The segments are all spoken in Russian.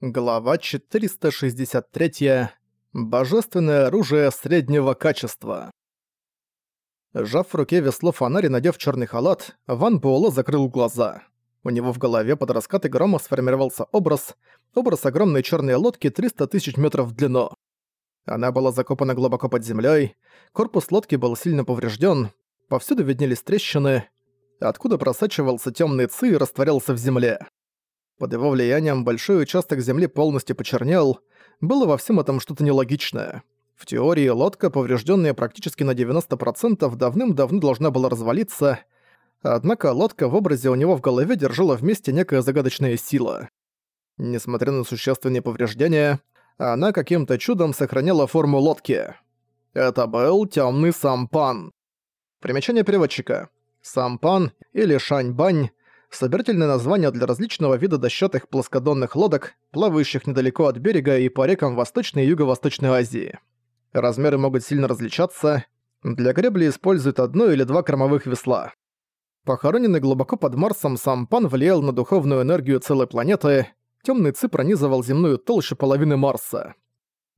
Глава 463. Божественное оружие среднего качества. Сжав в руке весло фонарь надев черный халат, Ван Буэлло закрыл глаза. У него в голове под раскаты грома сформировался образ, образ огромной черной лодки 300 тысяч метров в длину. Она была закопана глубоко под землей, корпус лодки был сильно поврежден, повсюду виднелись трещины, откуда просачивался темный ци и растворялся в земле. Под его влиянием большой участок земли полностью почернел, было во всем этом что-то нелогичное. В теории лодка, поврежденная практически на 90%, давным-давно должна была развалиться, однако лодка в образе у него в голове держала вместе некая загадочная сила. Несмотря на существенные повреждения, она каким-то чудом сохраняла форму лодки. Это был темный сампан. Примечание переводчика. Сампан или шаньбань собирательное название для различного вида дощатых плоскодонных лодок, плавающих недалеко от берега и по рекам Восточной и Юго-Восточной Азии. Размеры могут сильно различаться. Для гребли используют одно или два кормовых весла. Похороненный глубоко под Марсом, сам Пан влиял на духовную энергию целой планеты, темный ци пронизывал земную толщу половины Марса.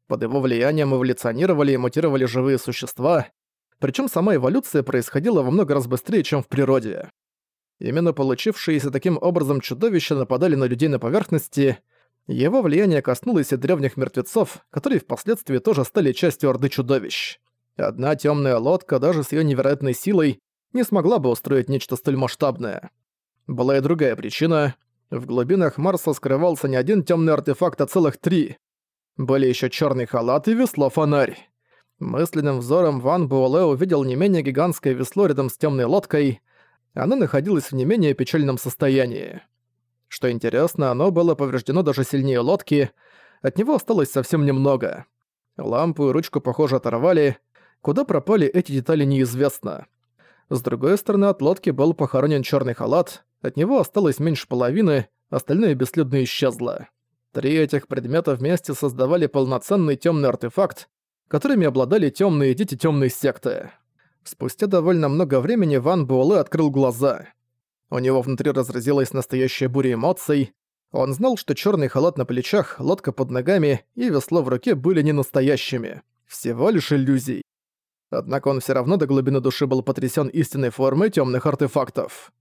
Под его влиянием эволюционировали и мутировали живые существа, причем сама эволюция происходила во много раз быстрее, чем в природе. Именно получившиеся таким образом чудовища нападали на людей на поверхности. Его влияние коснулось и древних мертвецов, которые впоследствии тоже стали частью Орды Чудовищ. Одна темная лодка, даже с ее невероятной силой, не смогла бы устроить нечто столь масштабное. Была и другая причина. В глубинах Марса скрывался не один темный артефакт, а целых три. Были еще черный халат и весло-фонарь. Мысленным взором Ван Буэлэ увидел не менее гигантское весло рядом с темной лодкой — оно находилось в не менее печальном состоянии. Что интересно, оно было повреждено даже сильнее лодки, от него осталось совсем немного. Лампу и ручку, похоже, оторвали, куда пропали эти детали неизвестно. С другой стороны, от лодки был похоронен черный халат, от него осталось меньше половины, остальное бесследно исчезло. Три этих предмета вместе создавали полноценный темный артефакт, которыми обладали темные дети темной секты. Спустя довольно много времени Ван Буэлэ открыл глаза. У него внутри разразилась настоящая буря эмоций. Он знал, что черный халат на плечах, лодка под ногами и весло в руке были не настоящими. Всего лишь иллюзий. Однако он все равно до глубины души был потрясен истинной формой темных артефактов.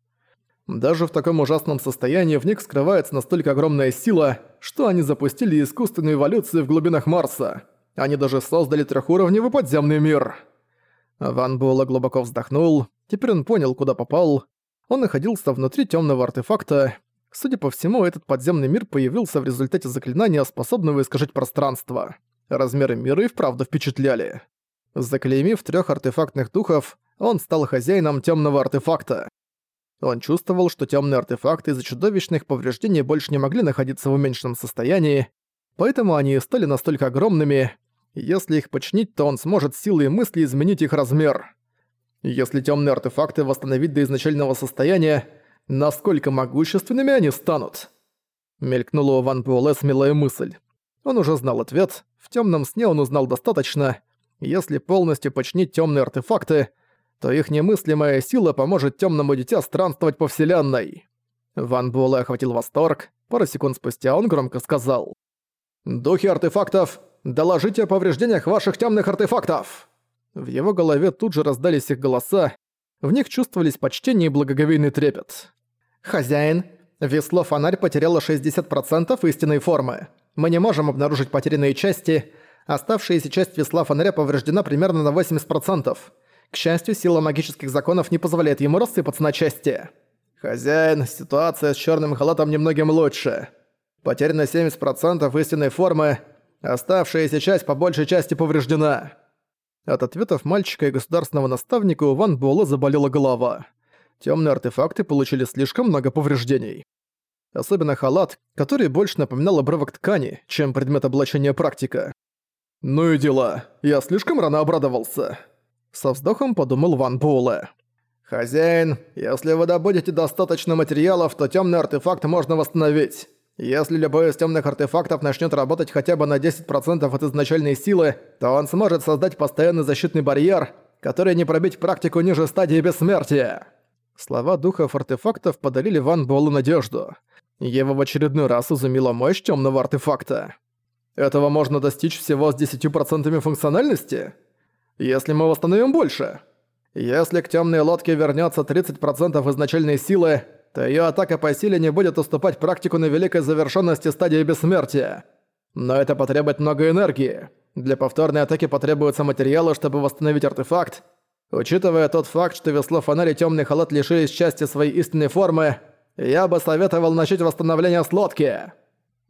Даже в таком ужасном состоянии в них скрывается настолько огромная сила, что они запустили искусственную эволюцию в глубинах Марса. Они даже создали трехуровневый подземный мир. Ван Буэлла глубоко вздохнул. Теперь он понял, куда попал. Он находился внутри темного артефакта. Судя по всему, этот подземный мир появился в результате заклинания, способного искажать пространство. Размеры мира и вправду впечатляли. Заклеймив трех артефактных духов, он стал хозяином темного артефакта. Он чувствовал, что темные артефакты из-за чудовищных повреждений больше не могли находиться в уменьшенном состоянии, поэтому они стали настолько огромными, если их починить, то он сможет силой мысли изменить их размер. Если темные артефакты восстановить до изначального состояния, насколько могущественными они станут? Мелькнула у Ван Буэлэ смелая мысль. Он уже знал ответ, в темном сне он узнал достаточно. Если полностью починить темные артефакты, то их немыслимая сила поможет темному дитя странствовать по вселенной. Ван Буэлэ охватил восторг, пару секунд спустя он громко сказал. «Духи артефактов, Доложите о повреждениях ваших темных артефактов!» В его голове тут же раздались их голоса, в них чувствовались почтение и благоговейный трепет. «Хозяин, весло-фонарь потеряло 60% истинной формы. Мы не можем обнаружить потерянные части. Оставшаяся часть весла-фонаря повреждена примерно на 80%. К счастью, сила магических законов не позволяет ему рассыпаться на части. Хозяин, ситуация с черным халатом немногим лучше. Потеряно 70% истинной формы, Оставшаяся часть по большей части повреждена». От ответов мальчика и государственного наставника у Ван Буэлла заболела голова. Темные артефакты получили слишком много повреждений. Особенно халат, который больше напоминал обрывок ткани, чем предмет облачения практика. «Ну и дела. Я слишком рано обрадовался». Со вздохом подумал Ван Буэлэ. «Хозяин, если вы добудете достаточно материалов, то темный артефакт можно восстановить. Если любой из темных артефактов начнет работать хотя бы на 10% от изначальной силы, то он сможет создать постоянный защитный барьер, который не пробить практику ниже стадии бессмертия. Слова духов артефактов подарили Ван Буэллу надежду. Его в очередной раз изумила мощь темного артефакта. Этого можно достичь всего с 10% функциональности? Если мы восстановим больше? Если к темной лодке вернется 30% изначальной силы, то ее атака по силе не будет уступать практику на великой завершенности стадии бессмертия. Но это потребует много энергии. Для повторной атаки потребуются материалы, чтобы восстановить артефакт. Учитывая тот факт, что весло фонарь и темный халат лишились части своей истинной формы, я бы советовал начать восстановление с лодки.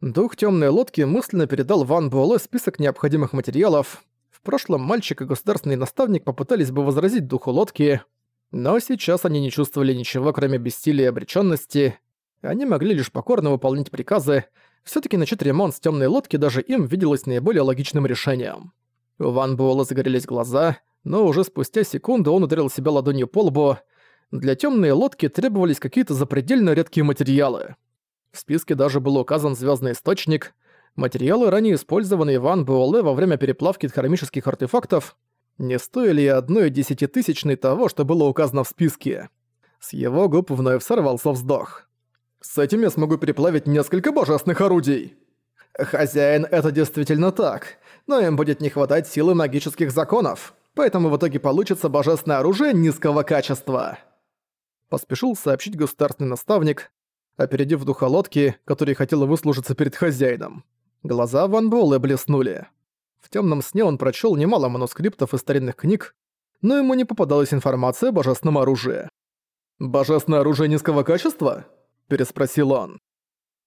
Дух темной лодки мысленно передал Ван Буэлэ список необходимых материалов. В прошлом мальчик и государственный наставник попытались бы возразить духу лодки, но сейчас они не чувствовали ничего, кроме бессилия и обречённости. Они могли лишь покорно выполнять приказы. все таки начать ремонт с темной лодки даже им виделось наиболее логичным решением. У Ван Буэлла загорелись глаза, но уже спустя секунду он ударил себя ладонью по лбу. Для темной лодки требовались какие-то запредельно редкие материалы. В списке даже был указан звездный источник. Материалы, ранее использованные Ван Буэлэ во время переплавки хромических артефактов, не стоили и одной десятитысячной того, что было указано в списке. С его губ вновь сорвался вздох. «С этим я смогу переплавить несколько божественных орудий!» «Хозяин, это действительно так, но им будет не хватать силы магических законов, поэтому в итоге получится божественное оружие низкого качества!» Поспешил сообщить государственный наставник, опередив духа лодки, который хотел выслужиться перед хозяином. Глаза Ван Буэлэ блеснули. В темном сне он прочел немало манускриптов и старинных книг, но ему не попадалась информация о божественном оружии. «Божественное оружие низкого качества?» – переспросил он.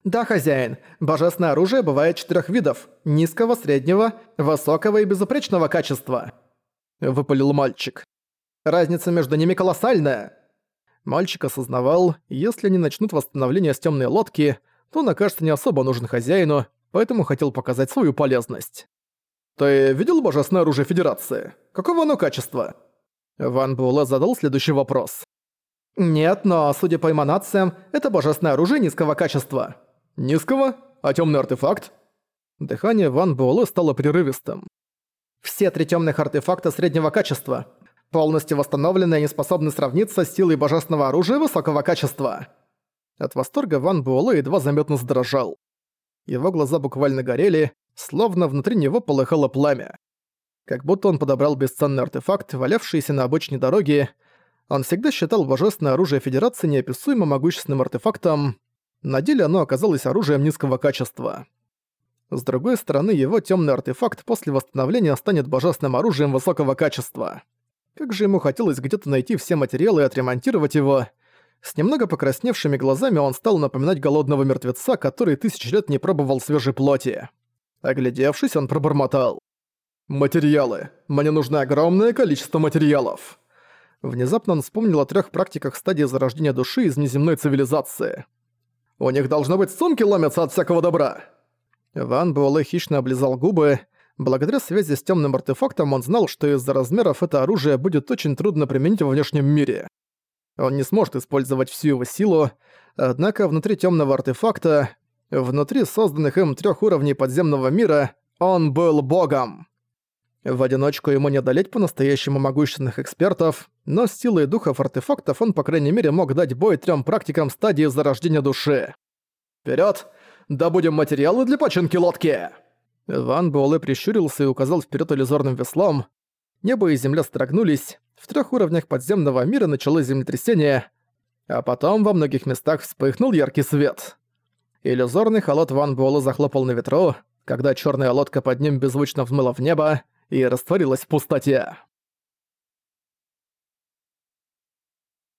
«Да, хозяин. Божественное оружие бывает четырех видов – низкого, среднего, высокого и безупречного качества», – выпалил мальчик. «Разница между ними колоссальная». Мальчик осознавал, если они начнут восстановление с темной лодки, то он окажется не особо нужен хозяину, поэтому хотел показать свою полезность. «Ты видел божественное оружие Федерации? Какого оно качества?» Ван Буэлэ задал следующий вопрос. «Нет, но, судя по эманациям, это божественное оружие низкого качества». «Низкого? А темный артефакт?» Дыхание Ван Буэлэ стало прерывистым. «Все три темных артефакта среднего качества. Полностью восстановленные не способны сравниться с силой божественного оружия высокого качества». От восторга Ван Буэлэ едва заметно задрожал. Его глаза буквально горели, словно внутри него полыхало пламя. Как будто он подобрал бесценный артефакт, валявшийся на обочине дороги. Он всегда считал божественное оружие Федерации неописуемо могущественным артефактом. На деле оно оказалось оружием низкого качества. С другой стороны, его темный артефакт после восстановления станет божественным оружием высокого качества. Как же ему хотелось где-то найти все материалы и отремонтировать его. С немного покрасневшими глазами он стал напоминать голодного мертвеца, который тысяч лет не пробовал свежей плоти. Оглядевшись, он пробормотал. «Материалы. Мне нужно огромное количество материалов». Внезапно он вспомнил о трех практиках стадии зарождения души из неземной цивилизации. «У них должно быть сумки ломятся от всякого добра!» Ван Буэлэ хищно облизал губы. Благодаря связи с темным артефактом он знал, что из-за размеров это оружие будет очень трудно применить во внешнем мире. Он не сможет использовать всю его силу, однако внутри темного артефакта Внутри созданных им трех уровней подземного мира он был богом. В одиночку ему не одолеть по-настоящему могущественных экспертов, но с силой духов артефактов он, по крайней мере, мог дать бой трем практикам стадии зарождения души. Вперед! Добудем материалы для починки лодки!» Ван Буэлэ прищурился и указал вперед иллюзорным веслом. Небо и земля строгнулись, в трех уровнях подземного мира началось землетрясение, а потом во многих местах вспыхнул яркий свет. Иллюзорный холод Ван Буэлла захлопал на ветру, когда черная лодка под ним беззвучно взмыла в небо и растворилась в пустоте.